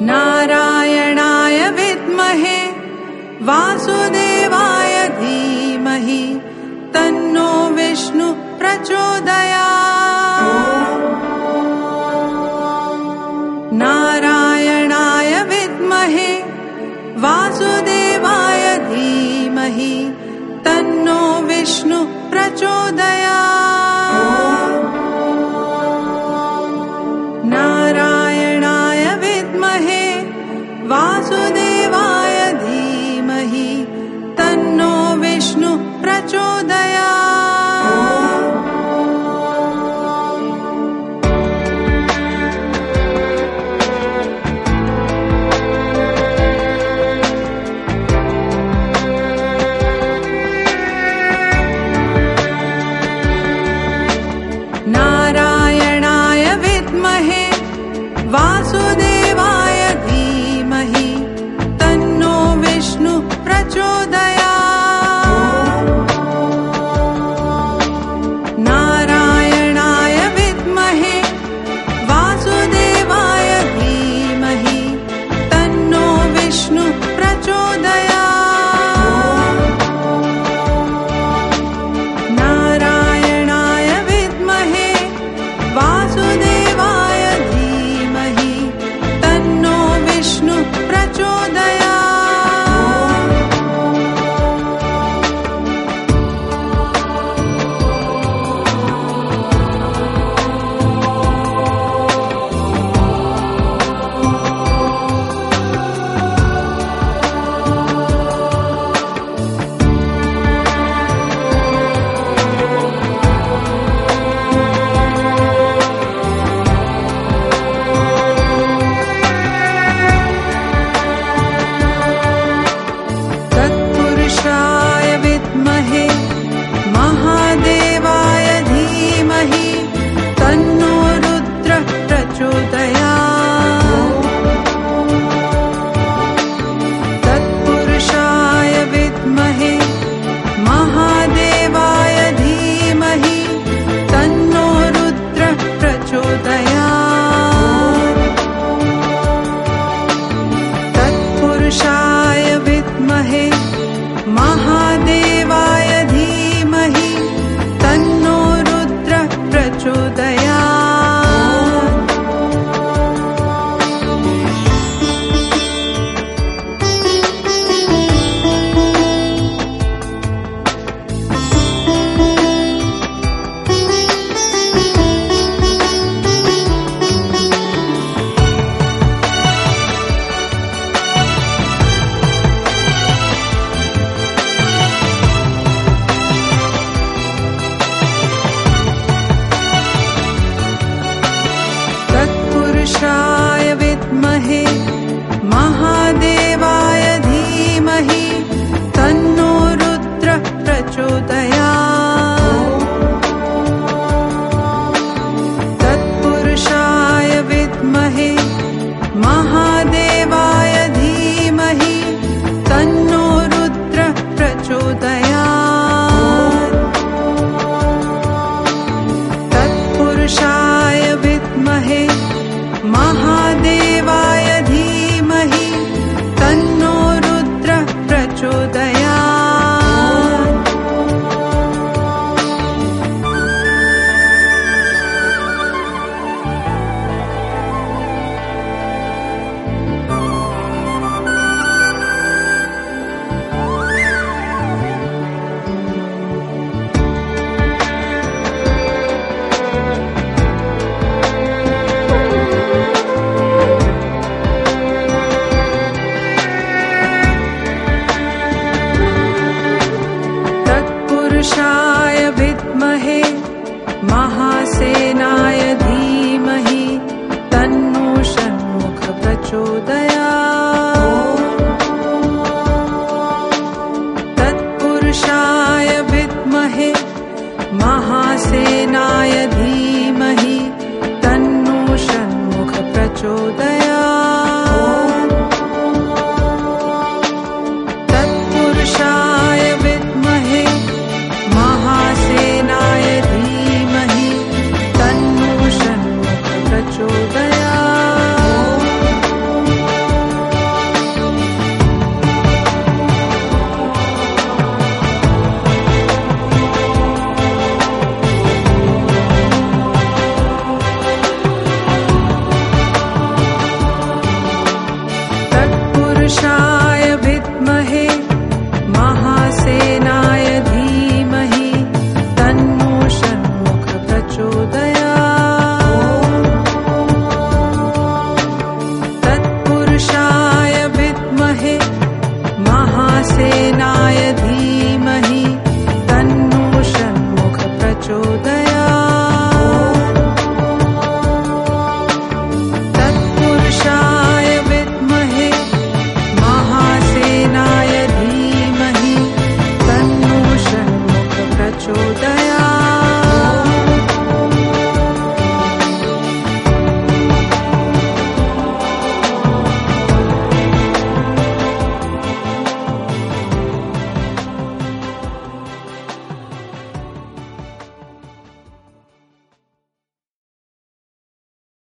नारायणाय विद्महे वासुदेवाय धीमहि तन्नो विष्णु प्रचोदया प्रचोदय तत्पुरुषाय विद्महे महासेनाय धीमहि तन्नो षण्मुख षण्मुखप्रचोदय